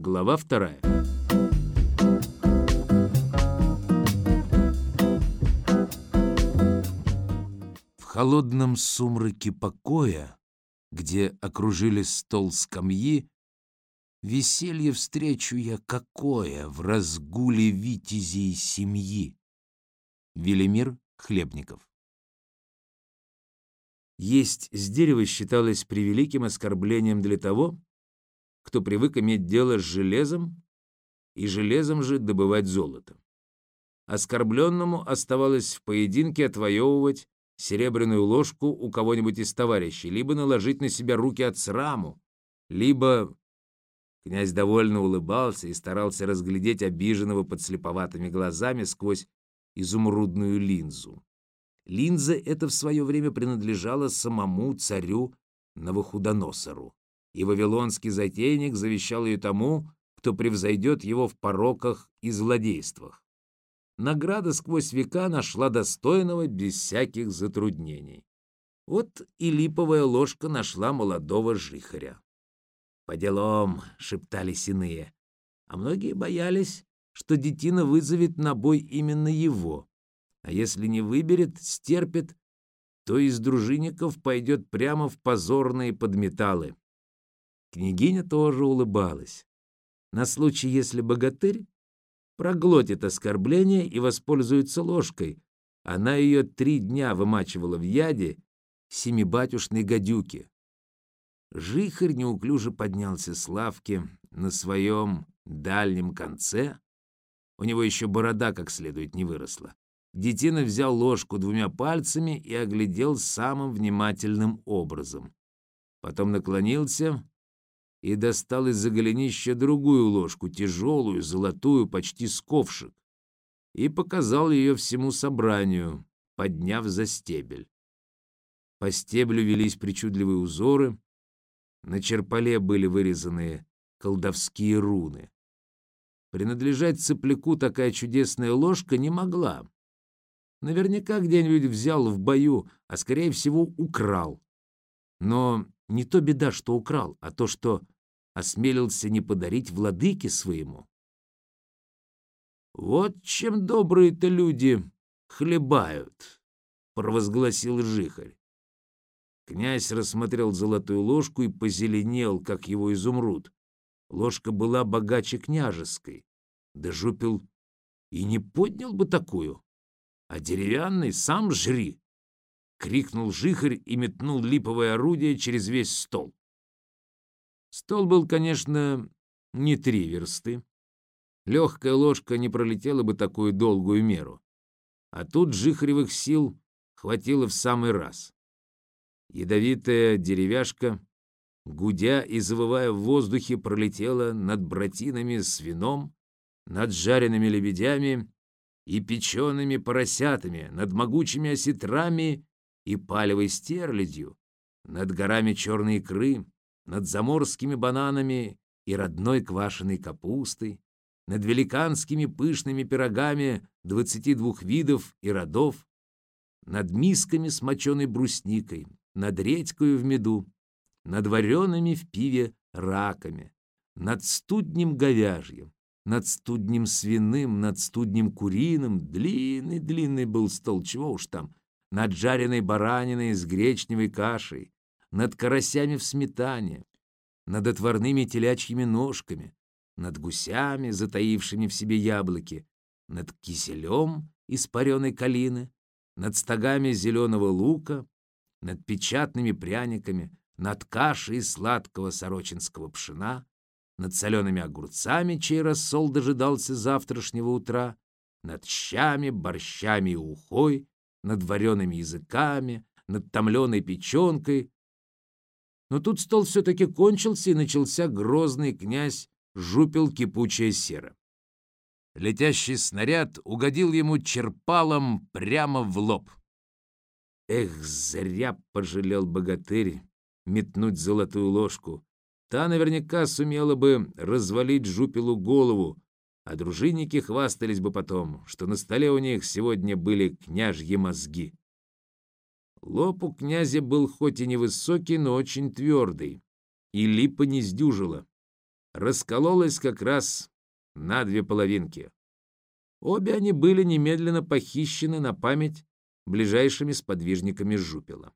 Глава вторая. В холодном сумраке покоя, где окружили стол скамьи, Веселье встречу я какое в разгуле витязей семьи. Велимир Хлебников Есть с дерева считалось превеликим оскорблением для того, кто привык иметь дело с железом и железом же добывать золото. Оскорбленному оставалось в поединке отвоевывать серебряную ложку у кого-нибудь из товарищей, либо наложить на себя руки от сраму, либо Князь довольно улыбался и старался разглядеть обиженного подслеповатыми глазами сквозь изумрудную линзу. Линза эта в свое время принадлежала самому царю Новохудоносору, и вавилонский затейник завещал ее тому, кто превзойдет его в пороках и злодействах. Награда сквозь века нашла достойного без всяких затруднений. Вот и липовая ложка нашла молодого жихаря. «По делам», — шептались иные. А многие боялись, что детина вызовет на бой именно его. А если не выберет, стерпит, то из дружинников пойдет прямо в позорные подметалы. Княгиня тоже улыбалась. На случай, если богатырь проглотит оскорбление и воспользуется ложкой. Она ее три дня вымачивала в яде семибатюшной гадюки. Жихарь неуклюже поднялся с лавки на своем дальнем конце. У него еще борода как следует не выросла. Детина взял ложку двумя пальцами и оглядел самым внимательным образом. Потом наклонился и достал из-за голенища другую ложку, тяжелую, золотую, почти с ковшик, и показал ее всему собранию, подняв за стебель. По стеблю велись причудливые узоры, на черпале были вырезаны колдовские руны. Принадлежать цыпляку такая чудесная ложка не могла. Наверняка где-нибудь взял в бою, а, скорее всего, украл. Но не то беда, что украл, а то, что осмелился не подарить владыке своему. «Вот чем добрые-то люди хлебают», — провозгласил Жихарь. Князь рассмотрел золотую ложку и позеленел, как его изумруд. Ложка была богаче княжеской. Да жупил и не поднял бы такую. А деревянный сам жри! Крикнул жихарь и метнул липовое орудие через весь стол. Стол был, конечно, не три версты. Легкая ложка не пролетела бы такую долгую меру. А тут жихаревых сил хватило в самый раз. Ядовитая деревяшка, гудя и завывая в воздухе, пролетела над братинами с вином, над жареными лебедями и печеными поросятами, над могучими осетрами и палевой стерлядью, над горами черной икры, над заморскими бананами и родной квашеной капустой, над великанскими пышными пирогами двадцати двух видов и родов, над мисками с моченой брусникой, над редькою в меду, над вареными в пиве раками, над студнем говяжьим, над студнем свиным, над студнем куриным, длинный-длинный был стол, чего уж там, над жареной бараниной с гречневой кашей, над карасями в сметане, над отварными телячьими ножками, над гусями, затаившими в себе яблоки, над киселем из пареной калины, над стогами зеленого лука, над печатными пряниками, над кашей сладкого сорочинского пшена, над солеными огурцами, чей рассол дожидался завтрашнего утра, над щами, борщами и ухой, над вареными языками, над томленой печенкой. Но тут стол все-таки кончился, и начался грозный князь жупил кипучая сера. Летящий снаряд угодил ему черпалом прямо в лоб. Эх, зря пожалел богатырь метнуть золотую ложку. Та наверняка сумела бы развалить жупелу голову, а дружинники хвастались бы потом, что на столе у них сегодня были княжьи мозги. Лоб у князя был хоть и невысокий, но очень твердый, и липа не сдюжила. раскололась как раз на две половинки. Обе они были немедленно похищены на память ближайшими сподвижниками жупела.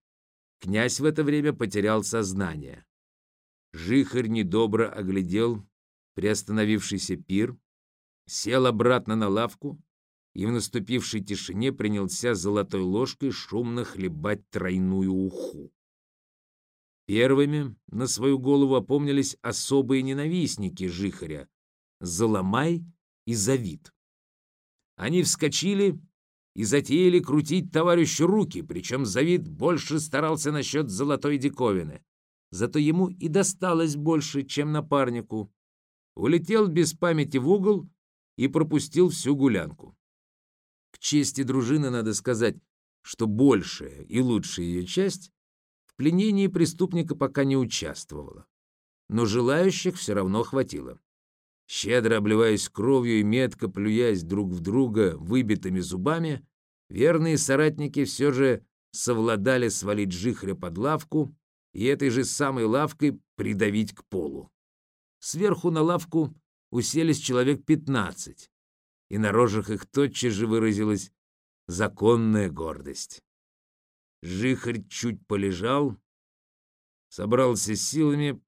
Князь в это время потерял сознание. Жихарь недобро оглядел приостановившийся пир, сел обратно на лавку и в наступившей тишине принялся золотой ложкой шумно хлебать тройную уху. Первыми на свою голову опомнились особые ненавистники Жихаря — Заломай и Завид. Они вскочили и затеяли крутить товарищу руки, причем Завид больше старался насчет золотой диковины. Зато ему и досталось больше, чем напарнику. Улетел без памяти в угол и пропустил всю гулянку. Чести дружины надо сказать, что большая и лучшая ее часть в пленении преступника пока не участвовала. Но желающих все равно хватило. Щедро обливаясь кровью и метко плюясь друг в друга выбитыми зубами, верные соратники все же совладали свалить жихря под лавку и этой же самой лавкой придавить к полу. Сверху на лавку уселись человек пятнадцать, и на рожах их тотчас же выразилась законная гордость. Жихарь чуть полежал, собрался силами,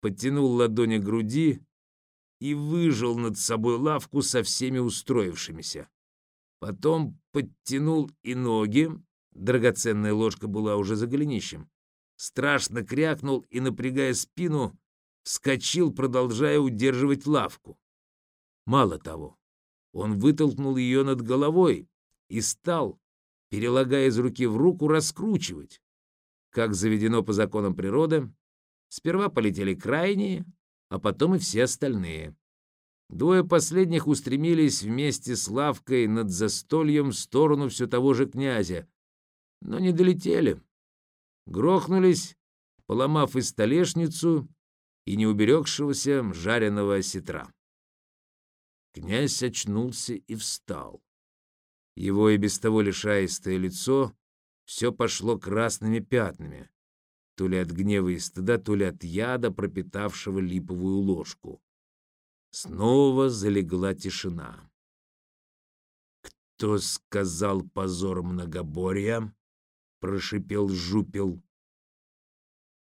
подтянул ладони к груди и выжил над собой лавку со всеми устроившимися. Потом подтянул и ноги, драгоценная ложка была уже за голенищем, страшно крякнул и, напрягая спину, вскочил, продолжая удерживать лавку. Мало того, он вытолкнул ее над головой и стал, перелагая из руки в руку, раскручивать. Как заведено по законам природы, сперва полетели крайние, а потом и все остальные. Двое последних устремились вместе с лавкой над застольем в сторону все того же князя, но не долетели. Грохнулись, поломав и столешницу, и неуберегшегося жареного осетра. Князь очнулся и встал. Его и без того лишаистое лицо все пошло красными пятнами, то ли от гнева и стыда, то ли от яда, пропитавшего липовую ложку. Снова залегла тишина. «Кто сказал позор многоборья?» — прошипел жупел.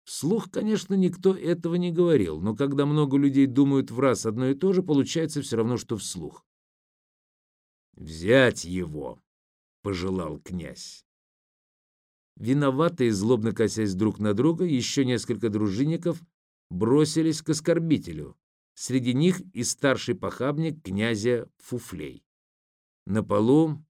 Вслух, конечно, никто этого не говорил, но когда много людей думают в раз одно и то же, получается все равно, что вслух. «Взять его!» — пожелал князь. Виноватые, злобно косясь друг на друга, еще несколько дружинников бросились к оскорбителю. Среди них и старший похабник князя Фуфлей. На полу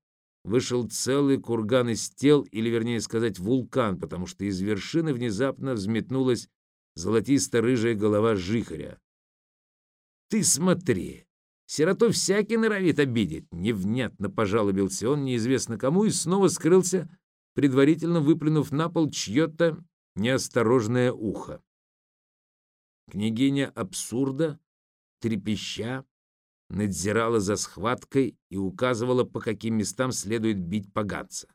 вышел целый курган из тел, или, вернее сказать, вулкан, потому что из вершины внезапно взметнулась золотисто-рыжая голова жихаря. «Ты смотри! Сироту всякий норовит обидеть!» Невнятно пожалобился он неизвестно кому и снова скрылся, предварительно выплюнув на пол чье-то неосторожное ухо. Княгиня абсурда, трепеща, надзирала за схваткой и указывала, по каким местам следует бить поганца.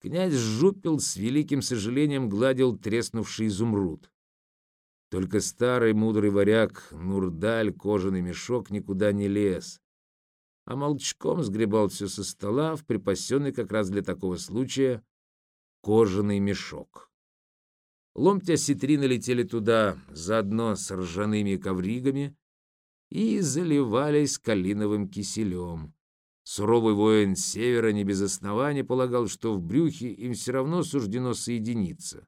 Князь Жупил с великим сожалением гладил треснувший изумруд. Только старый мудрый варяг Нурдаль кожаный мешок никуда не лез, а молчком сгребал все со стола в припасенный как раз для такого случая кожаный мешок. Ломтя ситрины летели туда заодно с ржаными ковригами, и заливались калиновым киселем. Суровый воин севера не без основания полагал, что в брюхе им все равно суждено соединиться.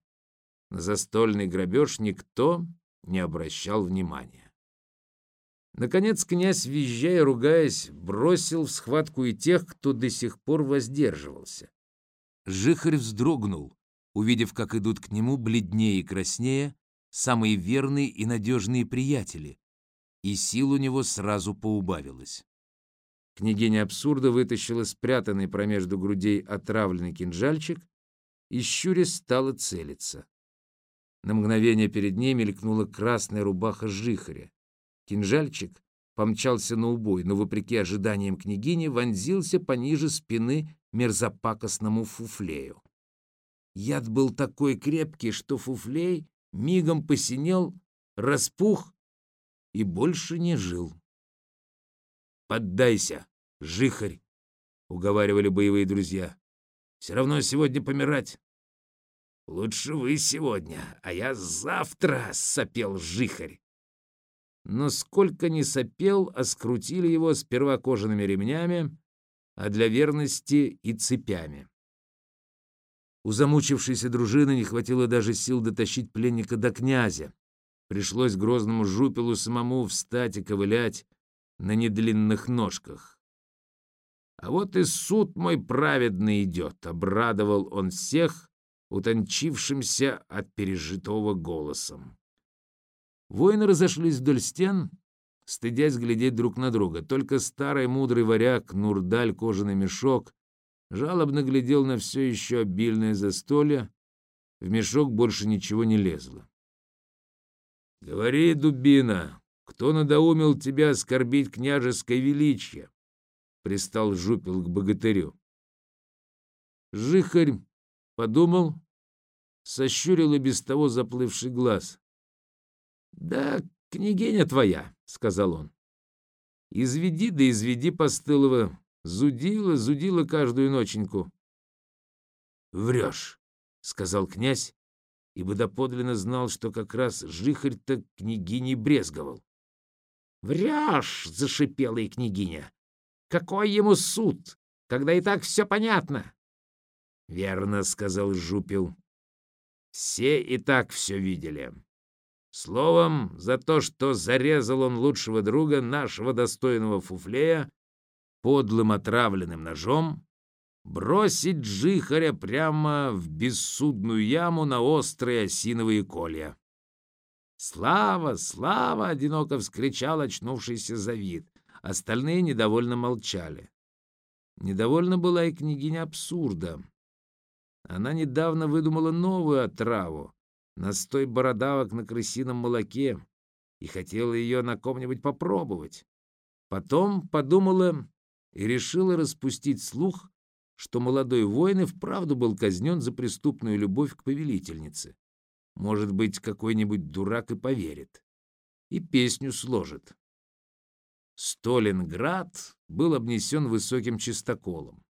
На застольный грабеж никто не обращал внимания. Наконец князь, визжая и ругаясь, бросил в схватку и тех, кто до сих пор воздерживался. Жихарь вздрогнул, увидев, как идут к нему бледнее и краснее самые верные и надежные приятели, и сил у него сразу поубавилось. Княгиня абсурда вытащила спрятанный промежду грудей отравленный кинжальчик и щурясь стала целиться. На мгновение перед ней мелькнула красная рубаха жихаря. Кинжальчик помчался на убой, но, вопреки ожиданиям княгини, вонзился пониже спины мерзопакостному фуфлею. Яд был такой крепкий, что фуфлей мигом посинел, распух и больше не жил. «Поддайся, жихарь!» — уговаривали боевые друзья. «Все равно сегодня помирать». «Лучше вы сегодня, а я завтра!» — сопел жихарь. Но сколько ни сопел, а скрутили его сперва кожаными ремнями, а для верности и цепями. У замучившейся дружины не хватило даже сил дотащить пленника до князя. Пришлось грозному жупелу самому встать и ковылять на недлинных ножках. «А вот и суд мой праведный идет», — обрадовал он всех, утончившимся от пережитого голосом. Воины разошлись вдоль стен, стыдясь глядеть друг на друга. Только старый мудрый варяг Нурдаль кожаный мешок жалобно глядел на все еще обильное застолье. В мешок больше ничего не лезло. «Говори, дубина, кто надоумил тебя оскорбить княжеское величие?» — пристал жупил к богатырю. Жихарь подумал, сощурил и без того заплывший глаз. «Да княгиня твоя», — сказал он. «Изведи да изведи постылого, зудила, зудила каждую ноченьку». «Врешь», — сказал князь, ибо доподлинно знал, что как раз жихарь-то княгиней брезговал. «Врешь!» — зашипела и княгиня. «Какой ему суд, когда и так все понятно?» «Верно», — сказал Жупил. «Все и так все видели. Словом, за то, что зарезал он лучшего друга нашего достойного фуфлея подлым отравленным ножом, бросить Джихаря прямо в бессудную яму на острые осиновые колья. «Слава! Слава!» — одиноко вскричал очнувшийся Завид. Остальные недовольно молчали. Недовольна была и княгиня абсурда. Она недавно выдумала новую отраву, настой бородавок на крысином молоке и хотела ее на ком-нибудь попробовать. Потом подумала и решила распустить слух, что молодой воин и вправду был казнен за преступную любовь к повелительнице. Может быть, какой-нибудь дурак и поверит. И песню сложит. Сталинград был обнесен высоким чистоколом,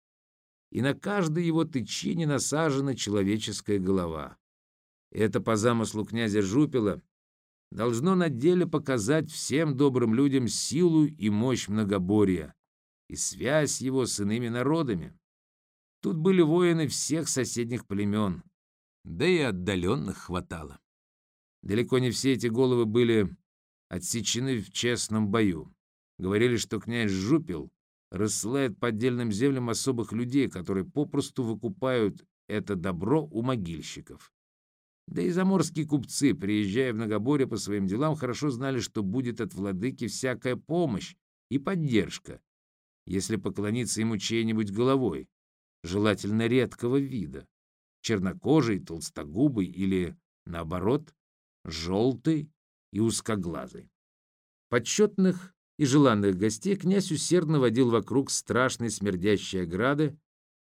и на каждой его тычине насажена человеческая голова. Это по замыслу князя Жупила должно на деле показать всем добрым людям силу и мощь многоборья и связь его с иными народами. Тут были воины всех соседних племен, да и отдаленных хватало. Далеко не все эти головы были отсечены в честном бою. Говорили, что князь Жупил рассылает по отдельным землям особых людей, которые попросту выкупают это добро у могильщиков. Да и заморские купцы, приезжая в Многоборье по своим делам, хорошо знали, что будет от владыки всякая помощь и поддержка, если поклониться ему чьей-нибудь головой, желательно редкого вида, чернокожий, толстогубый или, наоборот, желтый и узкоглазый. Почетных и желанных гостей князь усердно водил вокруг страшной смердящей ограды,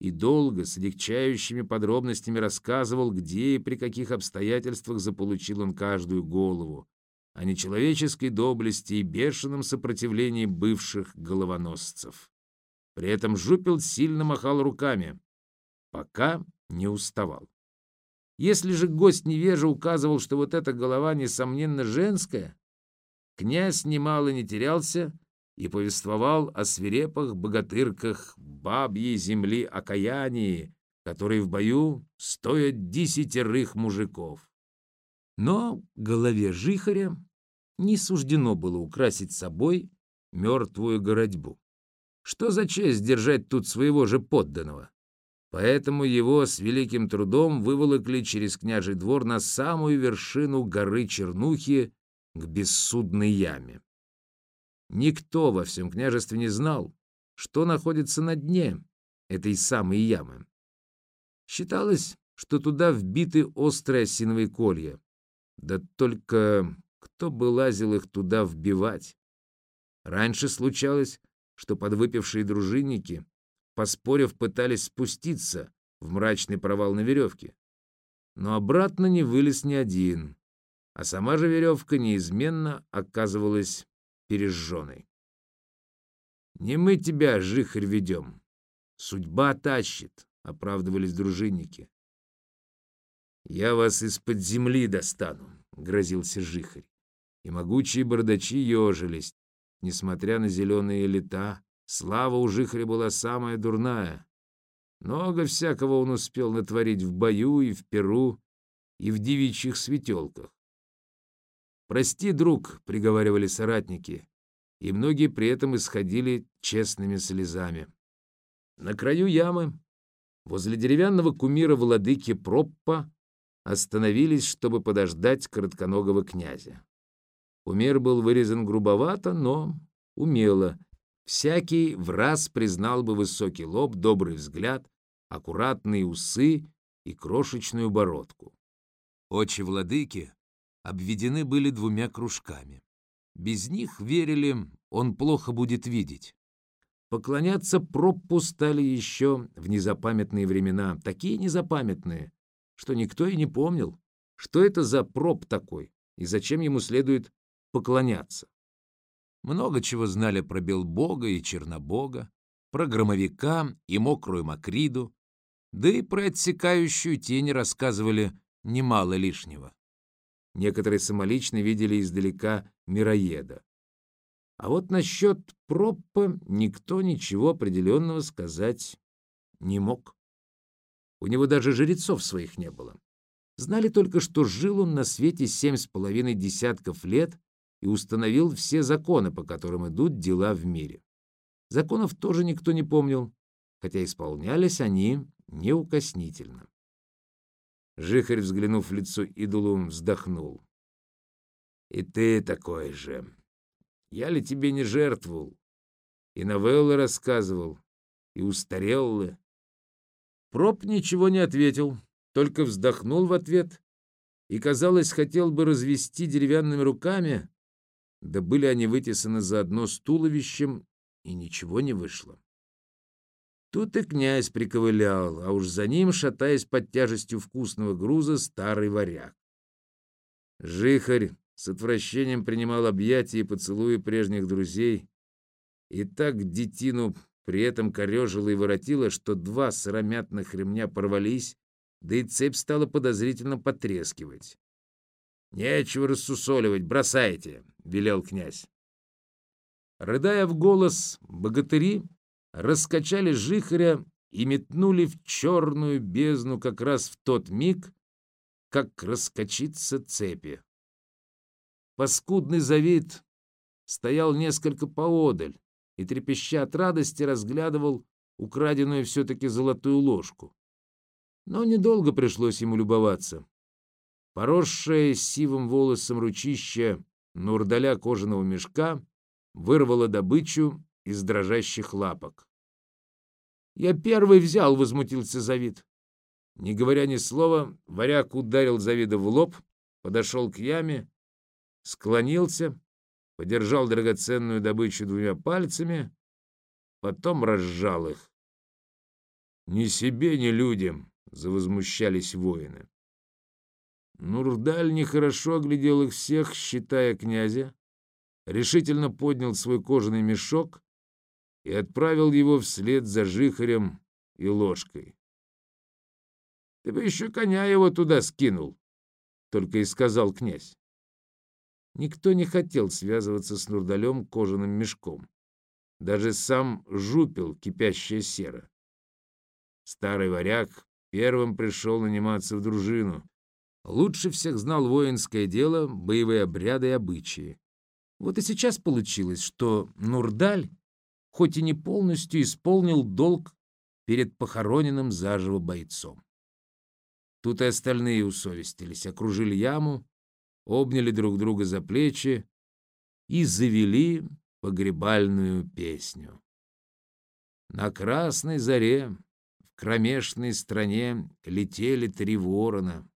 и долго с легчающими подробностями рассказывал, где и при каких обстоятельствах заполучил он каждую голову, о нечеловеческой доблести и бешеном сопротивлении бывших головоносцев. При этом Жупел сильно махал руками, пока не уставал. Если же гость невежа указывал, что вот эта голова, несомненно, женская, князь немало не терялся и повествовал о свирепых богатырках бабьей земли окаянии, которые в бою стоят десятерых мужиков. Но голове жихаря не суждено было украсить собой мертвую городьбу. Что за честь держать тут своего же подданного? Поэтому его с великим трудом выволокли через княжий двор на самую вершину горы Чернухи к бессудной яме. Никто во всем княжестве не знал, что находится на дне этой самой ямы. Считалось, что туда вбиты острые осиновые колья. Да только кто бы лазил их туда вбивать? Раньше случалось, что подвыпившие дружинники, поспорив, пытались спуститься в мрачный провал на веревке. Но обратно не вылез ни один, а сама же веревка неизменно оказывалась пережженной. «Не мы тебя, жихарь, ведем. Судьба тащит», — оправдывались дружинники. «Я вас из-под земли достану», — грозился жихарь. И могучие бардачи ежились. Несмотря на зеленые лета, слава у жихаря была самая дурная. Много всякого он успел натворить в бою и в перу, и в девичьих светелках. «Прости, друг», — приговаривали соратники, и многие при этом исходили честными слезами. На краю ямы, возле деревянного кумира владыки Проппа, остановились, чтобы подождать коротконогого князя. Кумир был вырезан грубовато, но умело. Всякий в раз признал бы высокий лоб, добрый взгляд, аккуратные усы и крошечную бородку. Очи владыки обведены были двумя кружками. Без них, верили, он плохо будет видеть. Поклоняться проппу стали еще в незапамятные времена, такие незапамятные, что никто и не помнил, что это за проб такой и зачем ему следует поклоняться. Много чего знали про Белбога и Чернобога, про громовика и мокрую Макриду, да и про отсекающую тень рассказывали немало лишнего. Некоторые самолично видели издалека мироеда. А вот насчет Проппа никто ничего определенного сказать не мог. У него даже жрецов своих не было. Знали только, что жил он на свете семь с половиной десятков лет и установил все законы, по которым идут дела в мире. Законов тоже никто не помнил, хотя исполнялись они неукоснительно. Жихарь, взглянув в лицо идолу, вздохнул. «И ты такой же. Я ли тебе не жертвовал? И новеллы рассказывал, и устарел ли?» Проб ничего не ответил, только вздохнул в ответ и, казалось, хотел бы развести деревянными руками, да были они вытесаны заодно с туловищем, и ничего не вышло. Тут и князь приковылял, а уж за ним, шатаясь под тяжестью вкусного груза, старый варяг. Жихарь с отвращением принимал объятия и поцелуи прежних друзей, и так детину при этом корежило и воротило, что два сыромятных ремня порвались, да и цепь стала подозрительно потрескивать. «Нечего рассусоливать, бросайте!» — велел князь. Рыдая в голос, богатыри раскачали жихаря и метнули в черную бездну как раз в тот миг, как раскочится цепи. Паскудный завид стоял несколько поодаль, и, трепеща от радости, разглядывал украденную все-таки золотую ложку. Но недолго пришлось ему любоваться. Поросшая сивым волосом ручища Нурдаля кожаного мешка вырвала добычу из дрожащих лапок. «Я первый взял», — возмутился Завид. Не говоря ни слова, варяг ударил Завида в лоб, подошел к яме, склонился, подержал драгоценную добычу двумя пальцами, потом разжал их. «Ни себе, ни людям!» — завозмущались воины. Нурдаль нехорошо оглядел их всех, считая князя, решительно поднял свой кожаный мешок и отправил его вслед за жихарем и ложкой. «Ты бы еще коня его туда скинул», — только и сказал князь. Никто не хотел связываться с Нурдалем кожаным мешком. Даже сам жупил кипящая сера. Старый варяг первым пришел наниматься в дружину. Лучше всех знал воинское дело, боевые обряды и обычаи. Вот и сейчас получилось, что Нурдаль, хоть и не полностью исполнил долг перед похороненным заживо бойцом. Тут и остальные усовестились, окружили яму, обняли друг друга за плечи и завели погребальную песню. На красной заре в кромешной стране летели три ворона,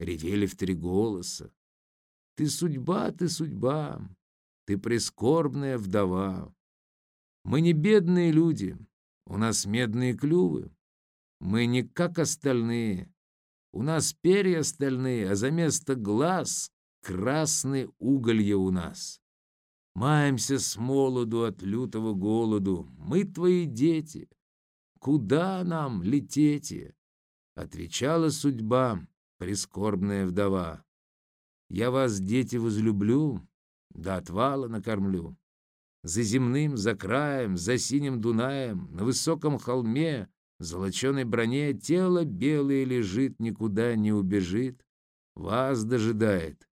ревели в три голоса. Ты судьба, ты судьба, ты прискорбная вдова. Мы не бедные люди, у нас медные клювы. Мы не как остальные, у нас перья стальные, а за место глаз красны уголья у нас. Маемся с молоду от лютого голоду, мы твои дети. Куда нам летите? Отвечала судьба, прискорбная вдова. Я вас, дети, возлюблю, до отвала накормлю. За земным, за краем, за синим Дунаем, на высоком холме, в золоченой броне тело белое лежит, никуда не убежит. Вас дожидает,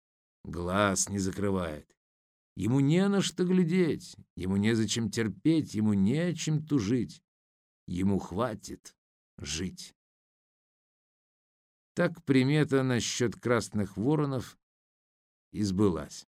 глаз не закрывает. Ему не на что глядеть, ему незачем терпеть, ему не о чем тужить. Ему хватит жить. Так примета насчет красных воронов и сбылась.